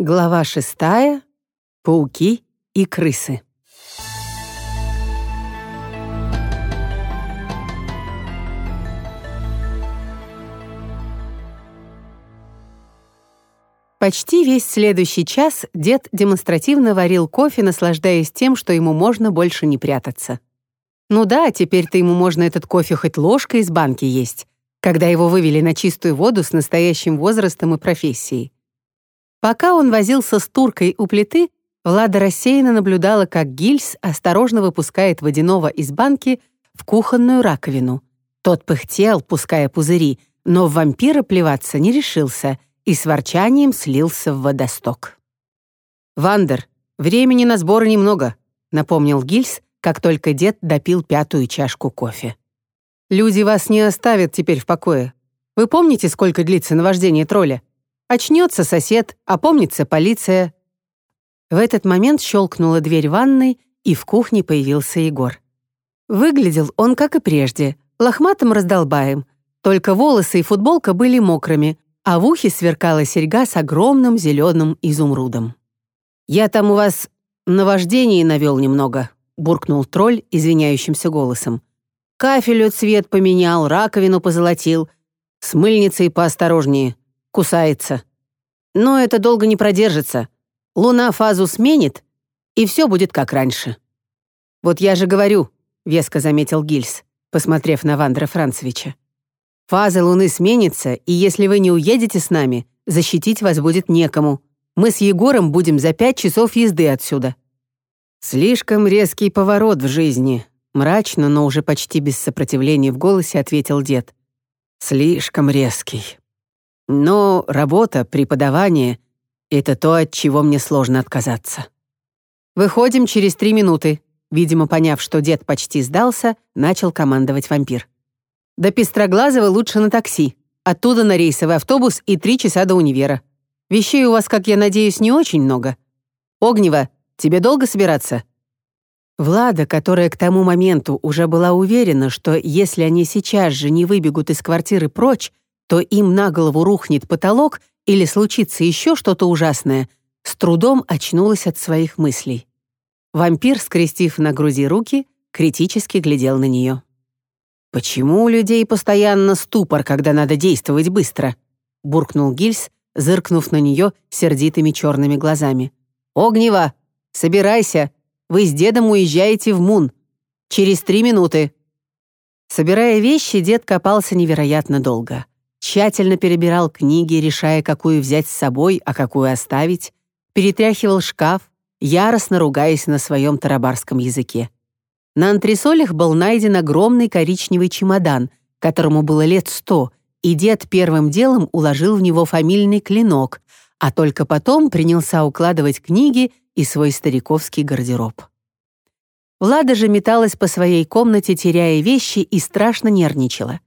Глава шестая. Пауки и крысы. Почти весь следующий час дед демонстративно варил кофе, наслаждаясь тем, что ему можно больше не прятаться. Ну да, теперь-то ему можно этот кофе хоть ложкой из банки есть, когда его вывели на чистую воду с настоящим возрастом и профессией. Пока он возился с туркой у плиты, Влада рассеянно наблюдала, как Гильс осторожно выпускает водяного из банки в кухонную раковину. Тот пыхтел, пуская пузыри, но в вампира плеваться не решился и с ворчанием слился в водосток. «Вандер, времени на сборы немного», — напомнил Гильс, как только дед допил пятую чашку кофе. «Люди вас не оставят теперь в покое. Вы помните, сколько длится наваждение тролля? Очнется сосед, опомнится полиция. В этот момент щелкнула дверь ванной, и в кухне появился Егор. Выглядел он, как и прежде, лохматым раздолбаем, только волосы и футболка были мокрыми, а в ухе сверкала серьга с огромным зеленым изумрудом. «Я там у вас наваждение навел немного», — буркнул тролль извиняющимся голосом. «Кафелю цвет поменял, раковину позолотил. С мыльницей поосторожнее кусается. Но это долго не продержится. Луна фазу сменит, и все будет как раньше. «Вот я же говорю», — веско заметил Гильс, посмотрев на Вандра Францевича. «Фаза Луны сменится, и если вы не уедете с нами, защитить вас будет некому. Мы с Егором будем за пять часов езды отсюда». «Слишком резкий поворот в жизни», — мрачно, но уже почти без сопротивления в голосе ответил дед. «Слишком резкий». Но работа, преподавание — это то, от чего мне сложно отказаться. «Выходим через три минуты», видимо, поняв, что дед почти сдался, начал командовать вампир. «До Пестроглазого лучше на такси. Оттуда на рейсовый автобус и три часа до универа. Вещей у вас, как я надеюсь, не очень много. Огнева, тебе долго собираться?» Влада, которая к тому моменту уже была уверена, что если они сейчас же не выбегут из квартиры прочь, то им на голову рухнет потолок или случится еще что-то ужасное, с трудом очнулась от своих мыслей. Вампир, скрестив на груди руки, критически глядел на нее. «Почему у людей постоянно ступор, когда надо действовать быстро?» — буркнул Гильс, зыркнув на нее сердитыми черными глазами. «Огнева, собирайся, вы с дедом уезжаете в Мун. Через три минуты». Собирая вещи, дед копался невероятно долго тщательно перебирал книги, решая, какую взять с собой, а какую оставить, перетряхивал шкаф, яростно ругаясь на своем тарабарском языке. На антресолях был найден огромный коричневый чемодан, которому было лет сто, и дед первым делом уложил в него фамильный клинок, а только потом принялся укладывать книги и свой стариковский гардероб. Влада же металась по своей комнате, теряя вещи, и страшно нервничала.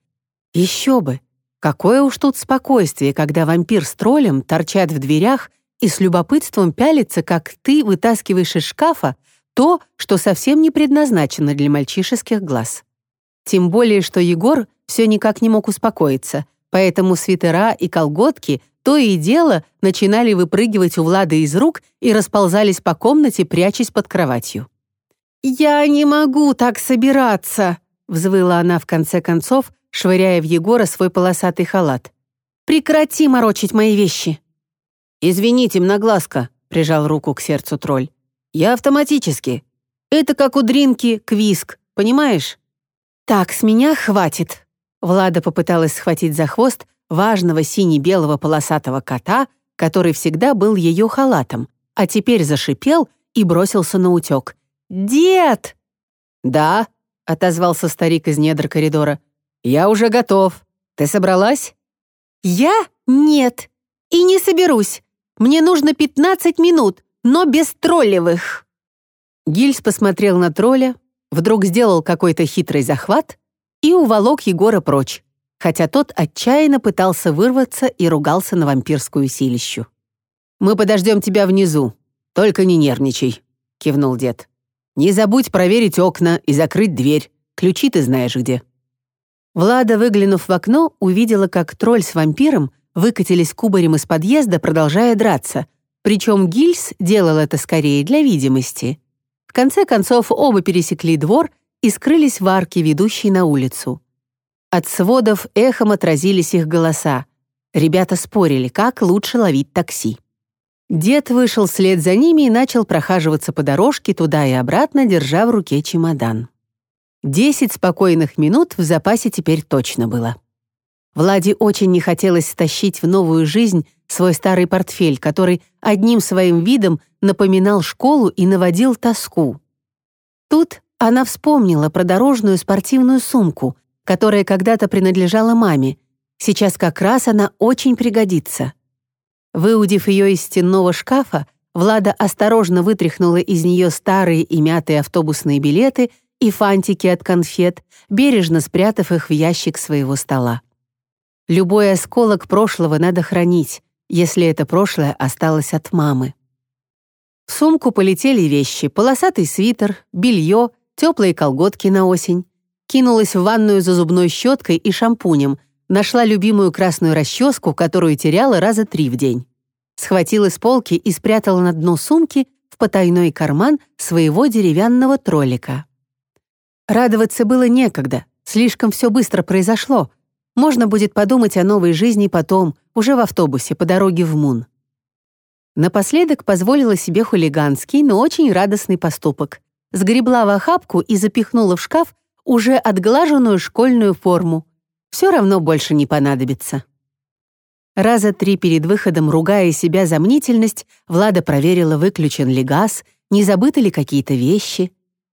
Еще бы! Какое уж тут спокойствие, когда вампир с троллем торчат в дверях и с любопытством пялится, как ты вытаскиваешь из шкафа то, что совсем не предназначено для мальчишеских глаз. Тем более, что Егор все никак не мог успокоиться, поэтому свитера и колготки то и дело начинали выпрыгивать у Влады из рук и расползались по комнате, прячась под кроватью. «Я не могу так собираться!» — взвыла она в конце концов, швыряя в Егора свой полосатый халат. «Прекрати морочить мои вещи!» «Извините, многласка», — прижал руку к сердцу тролль. «Я автоматически. Это как у Дринки квиск, понимаешь?» «Так, с меня хватит». Влада попыталась схватить за хвост важного сине-белого полосатого кота, который всегда был ее халатом, а теперь зашипел и бросился на утек. «Дед!» «Да», — отозвался старик из недр коридора. «Я уже готов. Ты собралась?» «Я? Нет. И не соберусь. Мне нужно 15 минут, но без троллевых». Гильз посмотрел на тролля, вдруг сделал какой-то хитрый захват и уволок Егора прочь, хотя тот отчаянно пытался вырваться и ругался на вампирскую силищу. «Мы подождем тебя внизу, только не нервничай», — кивнул дед. «Не забудь проверить окна и закрыть дверь. Ключи ты знаешь где». Влада, выглянув в окно, увидела, как тролль с вампиром выкатились кубарем из подъезда, продолжая драться. Причем Гильс делал это скорее для видимости. В конце концов оба пересекли двор и скрылись в арке, ведущей на улицу. От сводов эхом отразились их голоса. Ребята спорили, как лучше ловить такси. Дед вышел вслед за ними и начал прохаживаться по дорожке туда и обратно, держа в руке чемодан. Десять спокойных минут в запасе теперь точно было. Владе очень не хотелось стащить в новую жизнь свой старый портфель, который одним своим видом напоминал школу и наводил тоску. Тут она вспомнила про дорожную спортивную сумку, которая когда-то принадлежала маме. Сейчас как раз она очень пригодится. Выудив ее из стенного шкафа, Влада осторожно вытряхнула из нее старые и мятые автобусные билеты и фантики от конфет, бережно спрятав их в ящик своего стола. Любой осколок прошлого надо хранить, если это прошлое осталось от мамы. В сумку полетели вещи, полосатый свитер, белье, теплые колготки на осень. Кинулась в ванную за зубной щеткой и шампунем, Нашла любимую красную расческу, которую теряла раза три в день. Схватила с полки и спрятала на дно сумки в потайной карман своего деревянного троллика. Радоваться было некогда, слишком все быстро произошло. Можно будет подумать о новой жизни потом, уже в автобусе по дороге в Мун. Напоследок позволила себе хулиганский, но очень радостный поступок. Сгребла в охапку и запихнула в шкаф уже отглаженную школьную форму, все равно больше не понадобится. Раза три перед выходом, ругая себя за мнительность, Влада проверила, выключен ли газ, не забыты ли какие-то вещи.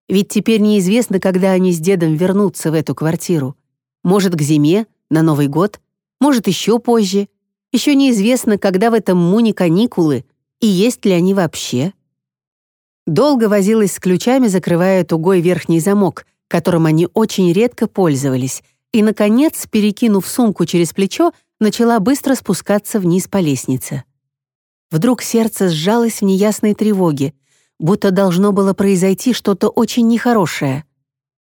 Ведь теперь неизвестно, когда они с дедом вернутся в эту квартиру. Может, к зиме, на Новый год, может, еще позже. Еще неизвестно, когда в этом муне каникулы и есть ли они вообще. Долго возилась с ключами, закрывая тугой верхний замок, которым они очень редко пользовались, и, наконец, перекинув сумку через плечо, начала быстро спускаться вниз по лестнице. Вдруг сердце сжалось в неясной тревоге, будто должно было произойти что-то очень нехорошее.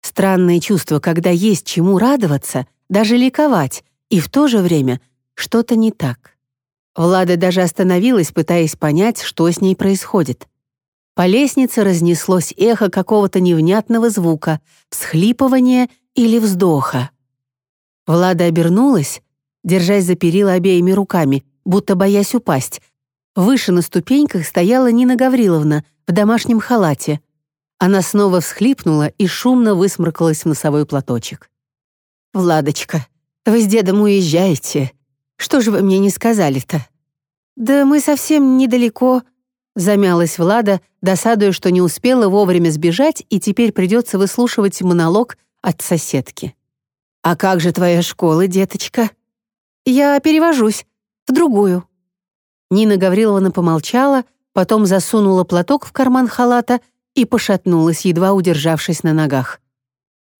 Странное чувство, когда есть чему радоваться, даже ликовать, и в то же время что-то не так. Влада даже остановилась, пытаясь понять, что с ней происходит. По лестнице разнеслось эхо какого-то невнятного звука, всхлипывания или вздоха. Влада обернулась, держась за перила обеими руками, будто боясь упасть. Выше на ступеньках стояла Нина Гавриловна в домашнем халате. Она снова всхлипнула и шумно высморкалась в носовой платочек. «Владочка, вы с дедом уезжаете. Что же вы мне не сказали-то?» «Да мы совсем недалеко», — замялась Влада, досадуя, что не успела вовремя сбежать и теперь придется выслушивать монолог от соседки. «А как же твоя школа, деточка?» «Я перевожусь. В другую». Нина Гавриловна помолчала, потом засунула платок в карман халата и пошатнулась, едва удержавшись на ногах.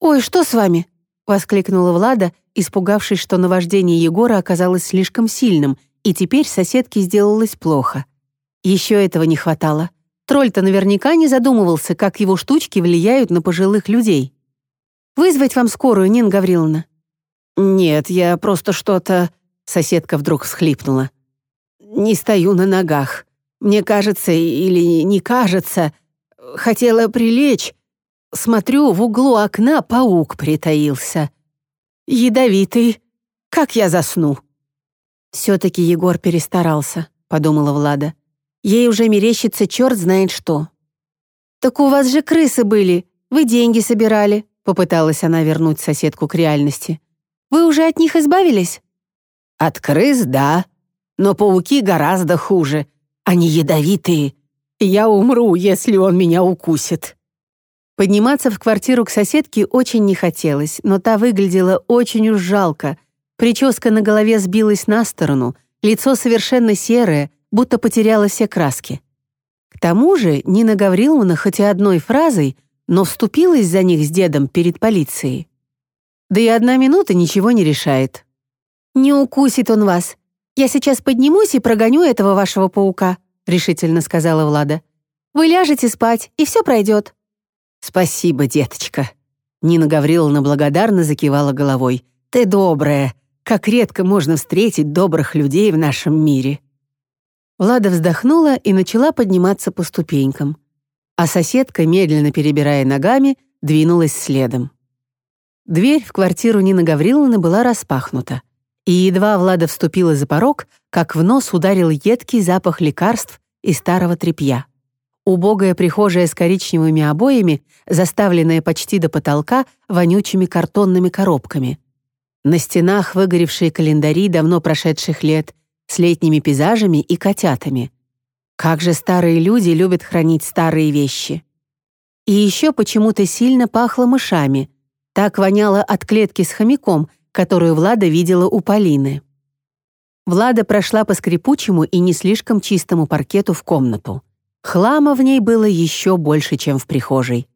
«Ой, что с вами?» — воскликнула Влада, испугавшись, что наваждение Егора оказалось слишком сильным, и теперь соседке сделалось плохо. Еще этого не хватало. Тролль-то наверняка не задумывался, как его штучки влияют на пожилых людей. Вызвать вам скорую, Нина Гавриловна?» «Нет, я просто что-то...» Соседка вдруг всхлипнула. «Не стою на ногах. Мне кажется, или не кажется, хотела прилечь. Смотрю, в углу окна паук притаился. Ядовитый. Как я засну?» «Все-таки Егор перестарался», — подумала Влада. «Ей уже мерещится черт знает что». «Так у вас же крысы были, вы деньги собирали», Попыталась она вернуть соседку к реальности. «Вы уже от них избавились?» «От крыс, да. Но пауки гораздо хуже. Они ядовитые. Я умру, если он меня укусит». Подниматься в квартиру к соседке очень не хотелось, но та выглядела очень уж жалко. Прическа на голове сбилась на сторону, лицо совершенно серое, будто потеряло все краски. К тому же Нина Гавриловна хоть и одной фразой, но вступилась за них с дедом перед полицией. Да и одна минута ничего не решает. «Не укусит он вас. Я сейчас поднимусь и прогоню этого вашего паука», решительно сказала Влада. «Вы ляжете спать, и все пройдет». «Спасибо, деточка». Нина Гавриловна благодарно закивала головой. «Ты добрая. Как редко можно встретить добрых людей в нашем мире». Влада вздохнула и начала подниматься по ступенькам. А соседка, медленно перебирая ногами, двинулась следом. Дверь в квартиру Нины Гавриловны была распахнута. И едва Влада вступила за порог, как в нос ударил едкий запах лекарств и старого тряпья. Убогая прихожая с коричневыми обоями, заставленная почти до потолка вонючими картонными коробками. На стенах выгоревшие календари давно прошедших лет — с летними пейзажами и котятами. Как же старые люди любят хранить старые вещи. И еще почему-то сильно пахло мышами. Так воняло от клетки с хомяком, которую Влада видела у Полины. Влада прошла по скрипучему и не слишком чистому паркету в комнату. Хлама в ней было еще больше, чем в прихожей.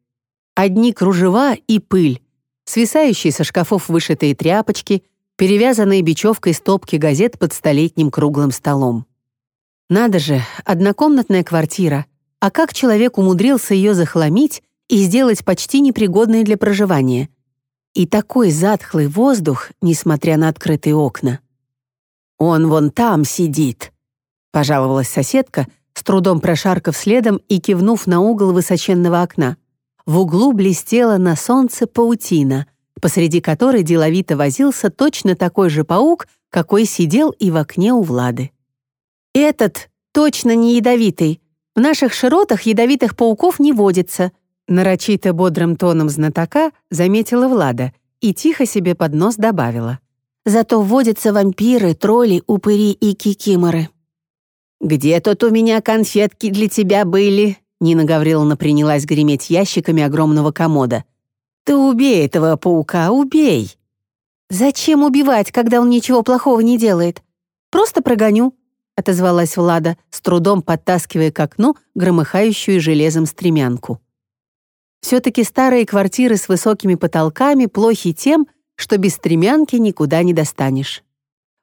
Одни кружева и пыль, свисающие со шкафов вышитые тряпочки, перевязанные бечевкой стопки газет под столетним круглым столом. Надо же, однокомнатная квартира. А как человек умудрился ее захламить и сделать почти непригодной для проживания? И такой затхлый воздух, несмотря на открытые окна. «Он вон там сидит», — пожаловалась соседка, с трудом прошаркав следом и кивнув на угол высоченного окна. В углу блестела на солнце паутина — посреди которой деловито возился точно такой же паук, какой сидел и в окне у Влады. «Этот точно не ядовитый. В наших широтах ядовитых пауков не водится», нарочито бодрым тоном знатока заметила Влада и тихо себе под нос добавила. «Зато водятся вампиры, тролли, упыри и кикиморы». «Где тут у меня конфетки для тебя были?» Нина Гавриловна принялась греметь ящиками огромного комода. Ты убей этого паука, убей!» «Зачем убивать, когда он ничего плохого не делает? Просто прогоню», — отозвалась Влада, с трудом подтаскивая к окну громыхающую железом стремянку. Все-таки старые квартиры с высокими потолками плохи тем, что без стремянки никуда не достанешь.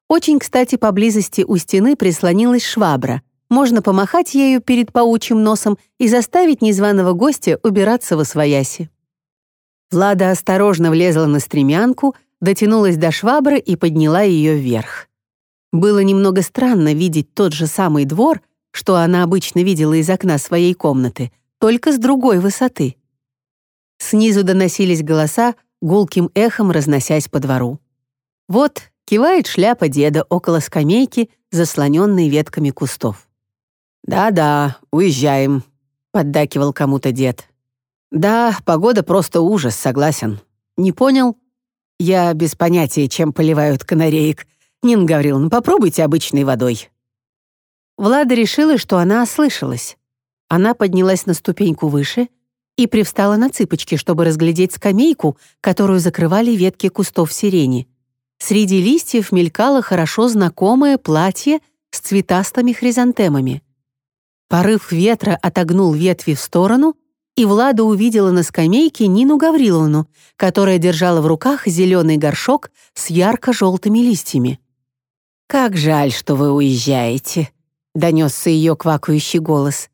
Очень, кстати, поблизости у стены прислонилась швабра. Можно помахать ею перед паучьим носом и заставить незваного гостя убираться во свояси. Влада осторожно влезла на стремянку, дотянулась до швабры и подняла ее вверх. Было немного странно видеть тот же самый двор, что она обычно видела из окна своей комнаты, только с другой высоты. Снизу доносились голоса, гулким эхом разносясь по двору. Вот кивает шляпа деда около скамейки, заслоненной ветками кустов. «Да-да, уезжаем», — поддакивал кому-то дед. «Да, погода просто ужас, согласен. Не понял?» «Я без понятия, чем поливают канареек. Нина Гавриловна, попробуйте обычной водой». Влада решила, что она ослышалась. Она поднялась на ступеньку выше и привстала на цыпочки, чтобы разглядеть скамейку, которую закрывали ветки кустов сирени. Среди листьев мелькало хорошо знакомое платье с цветастыми хризантемами. Порыв ветра отогнул ветви в сторону — и Влада увидела на скамейке Нину Гавриловну, которая держала в руках зеленый горшок с ярко-желтыми листьями. «Как жаль, что вы уезжаете», — донесся ее квакающий голос.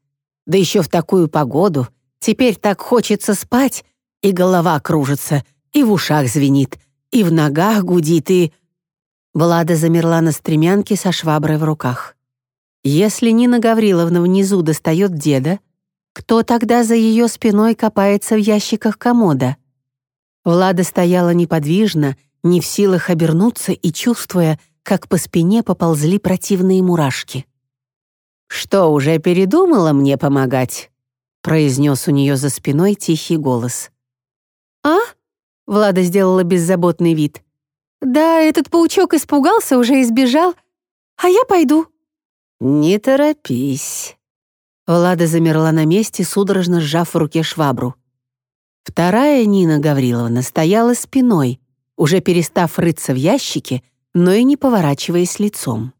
«Да еще в такую погоду. Теперь так хочется спать, и голова кружится, и в ушах звенит, и в ногах гудит, и...» Влада замерла на стремянке со шваброй в руках. Если Нина Гавриловна внизу достает деда, кто тогда за ее спиной копается в ящиках комода? Влада стояла неподвижно, не в силах обернуться и чувствуя, как по спине поползли противные мурашки. «Что, уже передумала мне помогать?» Произнес у нее за спиной тихий голос. «А?» — Влада сделала беззаботный вид. «Да, этот паучок испугался, уже избежал. А я пойду». «Не торопись», Влада замерла на месте, судорожно сжав в руке швабру. Вторая Нина Гавриловна стояла спиной, уже перестав рыться в ящике, но и не поворачиваясь лицом.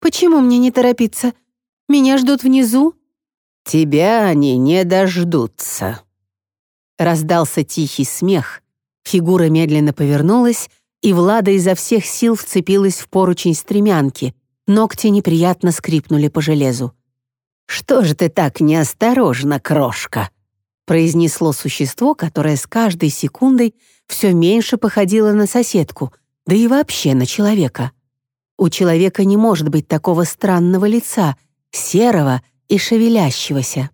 «Почему мне не торопиться? Меня ждут внизу?» «Тебя они не дождутся». Раздался тихий смех, фигура медленно повернулась, и Влада изо всех сил вцепилась в поручень стремянки, ногти неприятно скрипнули по железу. «Что же ты так неосторожна, крошка?» произнесло существо, которое с каждой секундой все меньше походило на соседку, да и вообще на человека. У человека не может быть такого странного лица, серого и шевелящегося.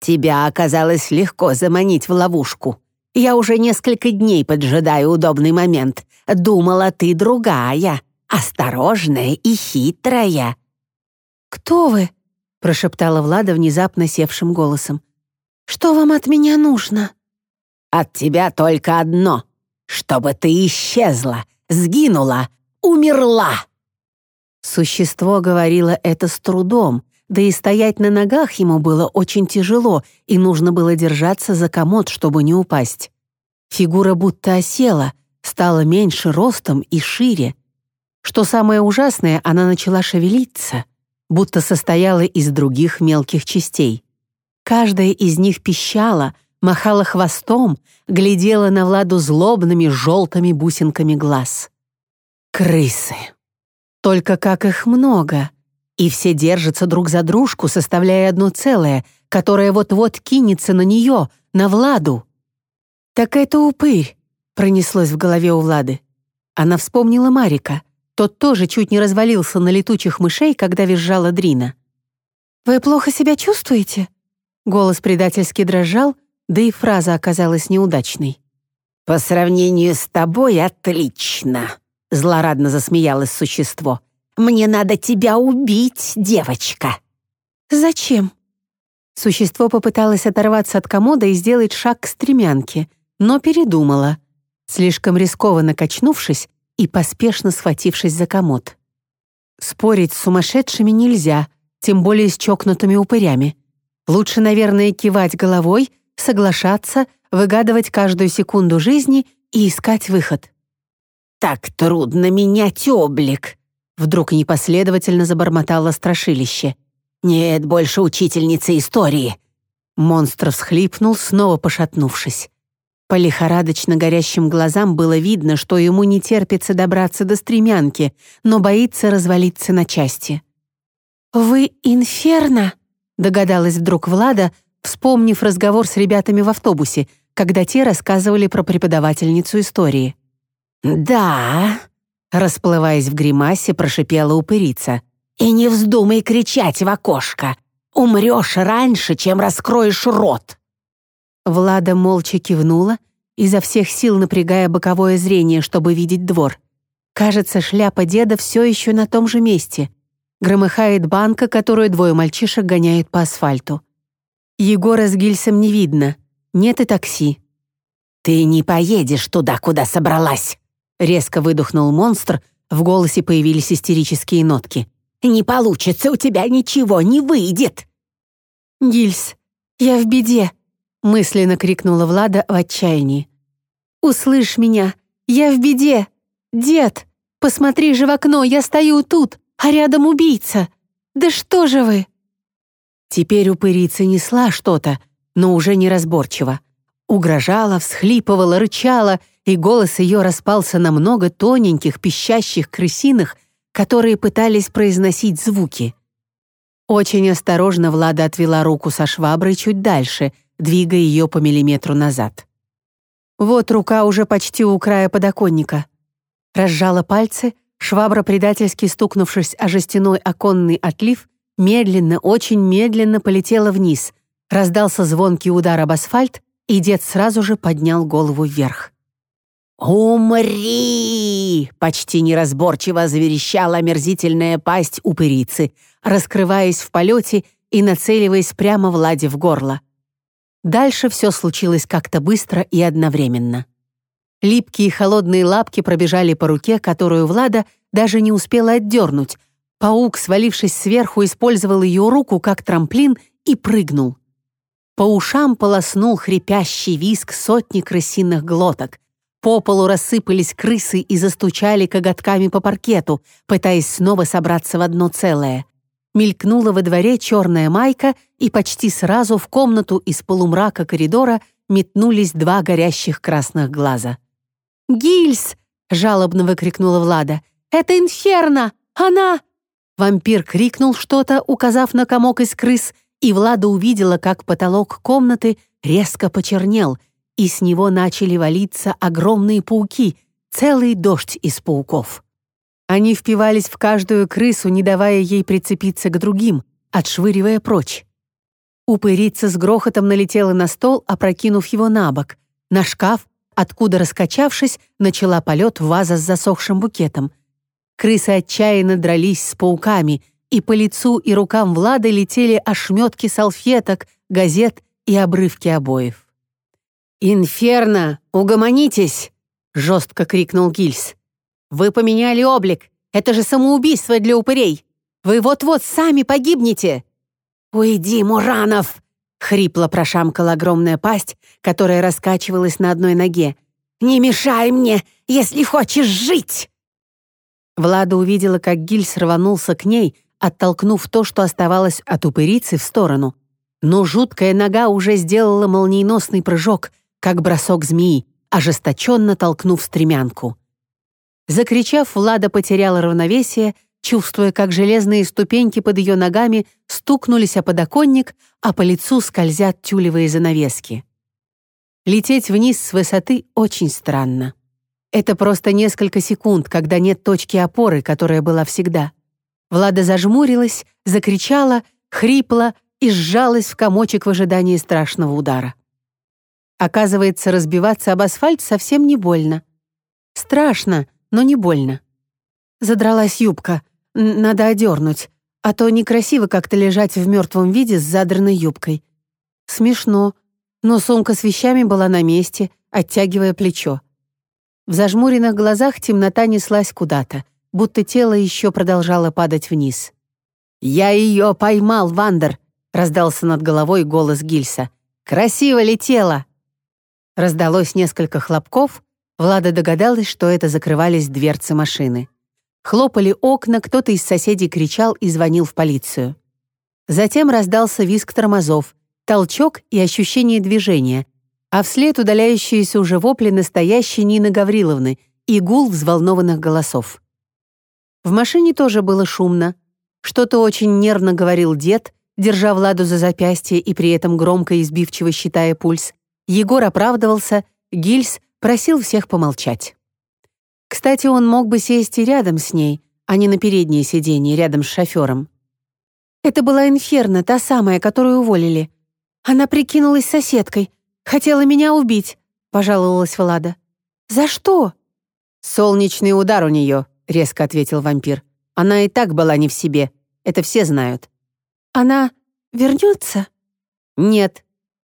«Тебя оказалось легко заманить в ловушку. Я уже несколько дней поджидаю удобный момент. Думала, ты другая, осторожная и хитрая». «Кто вы?» — прошептала Влада внезапно севшим голосом. «Что вам от меня нужно?» «От тебя только одно — чтобы ты исчезла, сгинула, умерла!» Существо говорило это с трудом, да и стоять на ногах ему было очень тяжело, и нужно было держаться за комод, чтобы не упасть. Фигура будто осела, стала меньше ростом и шире. Что самое ужасное, она начала шевелиться, будто состояла из других мелких частей. Каждая из них пищала, махала хвостом, глядела на Владу злобными желтыми бусинками глаз. Крысы. Только как их много. И все держатся друг за дружку, составляя одно целое, которое вот-вот кинется на нее, на Владу. «Так это упырь», — пронеслось в голове у Влады. Она вспомнила Марика. Тот тоже чуть не развалился на летучих мышей, когда визжала Дрина. «Вы плохо себя чувствуете?» Голос предательски дрожал, да и фраза оказалась неудачной. «По сравнению с тобой отлично», — злорадно засмеялось существо. «Мне надо тебя убить, девочка». «Зачем?» Существо попыталось оторваться от комода и сделать шаг к стремянке, но передумала, слишком рискованно качнувшись и поспешно схватившись за комод. Спорить с сумасшедшими нельзя, тем более с чокнутыми упырями. Лучше, наверное, кивать головой, соглашаться, выгадывать каждую секунду жизни и искать выход. «Так трудно менять облик!» Вдруг непоследовательно забормотало страшилище. «Нет больше учительницы истории!» Монстр всхлипнул, снова пошатнувшись. По лихорадочно горящим глазам было видно, что ему не терпится добраться до стремянки, но боится развалиться на части. «Вы инферно?» — догадалась вдруг Влада, вспомнив разговор с ребятами в автобусе, когда те рассказывали про преподавательницу истории. «Да», — расплываясь в гримасе, прошипела упырица. «И не вздумай кричать в окошко. Умрешь раньше, чем раскроешь рот». Влада молча кивнула, изо всех сил напрягая боковое зрение, чтобы видеть двор. Кажется, шляпа деда все еще на том же месте. Громыхает банка, которую двое мальчишек гоняют по асфальту. Егора с Гильсом не видно. Нет и такси. «Ты не поедешь туда, куда собралась!» Резко выдохнул монстр, в голосе появились истерические нотки. «Не получится, у тебя ничего не выйдет!» «Гильс, я в беде!» мысленно крикнула Влада в отчаянии. «Услышь меня! Я в беде! Дед, посмотри же в окно, я стою тут, а рядом убийца! Да что же вы?» Теперь упырица несла что-то, но уже неразборчиво. Угрожала, всхлипывала, рычала, и голос ее распался на много тоненьких, пищащих крысиных, которые пытались произносить звуки. Очень осторожно Влада отвела руку со шваброй чуть дальше, двигая ее по миллиметру назад. Вот рука уже почти у края подоконника. Разжала пальцы, швабра, предательски стукнувшись о жестяной оконный отлив, медленно, очень медленно полетела вниз. Раздался звонкий удар об асфальт, и дед сразу же поднял голову вверх. «Умри!» — почти неразборчиво заверещала омерзительная пасть упырицы, раскрываясь в полете и нацеливаясь прямо Владе в горло. Дальше все случилось как-то быстро и одновременно. Липкие холодные лапки пробежали по руке, которую Влада даже не успела отдернуть, Паук, свалившись сверху, использовал ее руку как трамплин и прыгнул. По ушам полоснул хрипящий виск сотни крысиных глоток. По полу рассыпались крысы и застучали коготками по паркету, пытаясь снова собраться в одно целое. Мелькнула во дворе черная майка, и почти сразу в комнату из полумрака коридора метнулись два горящих красных глаза. «Гильз!» — жалобно выкрикнула Влада. «Это инферно! Она...» Вампир крикнул что-то, указав на комок из крыс, и Влада увидела, как потолок комнаты резко почернел, и с него начали валиться огромные пауки, целый дождь из пауков. Они впивались в каждую крысу, не давая ей прицепиться к другим, отшвыривая прочь. Упырица с грохотом налетела на стол, опрокинув его на бок, на шкаф, откуда, раскачавшись, начала полет ваза с засохшим букетом. Крысы отчаянно дрались с пауками, и по лицу и рукам Влада летели ошметки салфеток, газет и обрывки обоев. «Инферно, угомонитесь!» — жестко крикнул Гильс. «Вы поменяли облик! Это же самоубийство для упырей! Вы вот-вот сами погибнете!» «Уйди, Муранов!» — хрипло прошамкала огромная пасть, которая раскачивалась на одной ноге. «Не мешай мне, если хочешь жить!» Влада увидела, как Гильс рванулся к ней, оттолкнув то, что оставалось от упырицы, в сторону. Но жуткая нога уже сделала молниеносный прыжок, как бросок змеи, ожесточенно толкнув стремянку. Закричав, Влада потеряла равновесие, чувствуя, как железные ступеньки под ее ногами стукнулись о подоконник, а по лицу скользят тюлевые занавески. Лететь вниз с высоты очень странно. Это просто несколько секунд, когда нет точки опоры, которая была всегда. Влада зажмурилась, закричала, хрипла и сжалась в комочек в ожидании страшного удара. Оказывается, разбиваться об асфальт совсем не больно. Страшно, но не больно. Задралась юбка. Надо одернуть, а то некрасиво как-то лежать в мертвом виде с задранной юбкой. Смешно, но сумка с вещами была на месте, оттягивая плечо. В зажмуренных глазах темнота неслась куда-то, будто тело еще продолжало падать вниз. «Я ее поймал, Вандер!» — раздался над головой голос Гильса. «Красиво летела!» Раздалось несколько хлопков, Влада догадалась, что это закрывались дверцы машины. Хлопали окна, кто-то из соседей кричал и звонил в полицию. Затем раздался визг тормозов, толчок и ощущение движения, а вслед удаляющиеся уже вопли настоящей Нины Гавриловны и гул взволнованных голосов. В машине тоже было шумно. Что-то очень нервно говорил дед, держа Владу за запястье и при этом громко и избивчиво считая пульс. Егор оправдывался, Гильс просил всех помолчать. Кстати, он мог бы сесть и рядом с ней, а не на переднее сиденье рядом с шофером. Это была Инферно, та самая, которую уволили. Она прикинулась соседкой, хотела меня убить, пожаловалась Влада. За что? Солнечный удар у нее, резко ответил вампир. Она и так была не в себе, это все знают. Она вернется? Нет,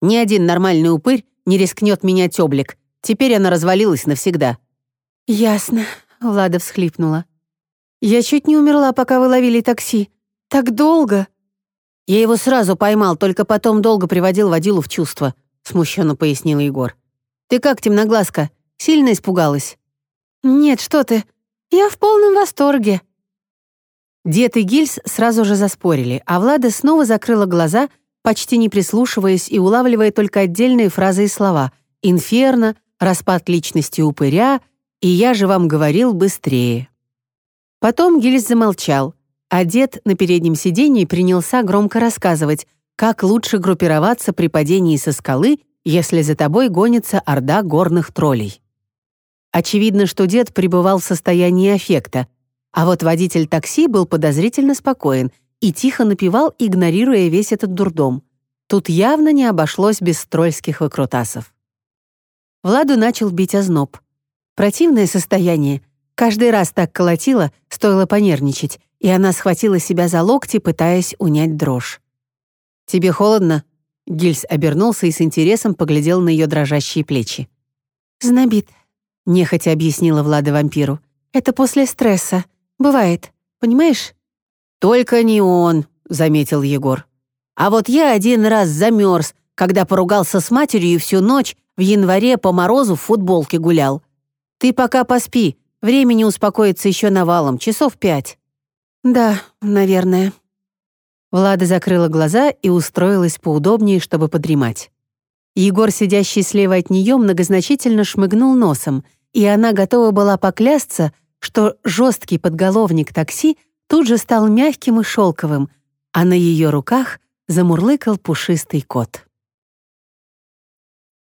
ни один нормальный упырь не рискнет менять облик. Теперь она развалилась навсегда». «Ясно», — Влада всхлипнула. «Я чуть не умерла, пока вы ловили такси. Так долго». «Я его сразу поймал, только потом долго приводил водилу в чувство», — смущенно пояснил Егор. «Ты как, темноглазка, сильно испугалась?» «Нет, что ты, я в полном восторге». Дед и Гильс сразу же заспорили, а Влада снова закрыла глаза почти не прислушиваясь и улавливая только отдельные фразы и слова «инферно», «распад личности упыря» и «я же вам говорил быстрее». Потом Гильз замолчал, а дед на переднем сиденье принялся громко рассказывать, как лучше группироваться при падении со скалы, если за тобой гонится орда горных троллей. Очевидно, что дед пребывал в состоянии аффекта, а вот водитель такси был подозрительно спокоен и тихо напевал, игнорируя весь этот дурдом. Тут явно не обошлось без строльских выкрутасов. Владу начал бить озноб. Противное состояние. Каждый раз так колотило, стоило понервничать, и она схватила себя за локти, пытаясь унять дрожь. «Тебе холодно?» Гильс обернулся и с интересом поглядел на ее дрожащие плечи. «Знобит», — нехотя объяснила Влада вампиру. «Это после стресса. Бывает. Понимаешь?» «Только не он», — заметил Егор. «А вот я один раз замерз, когда поругался с матерью и всю ночь в январе по морозу в футболке гулял. Ты пока поспи, времени успокоится еще навалом, часов пять». «Да, наверное». Влада закрыла глаза и устроилась поудобнее, чтобы подремать. Егор, сидящий слева от нее, многозначительно шмыгнул носом, и она готова была поклясться, что жесткий подголовник такси — тут же стал мягким и шелковым, а на ее руках замурлыкал пушистый кот.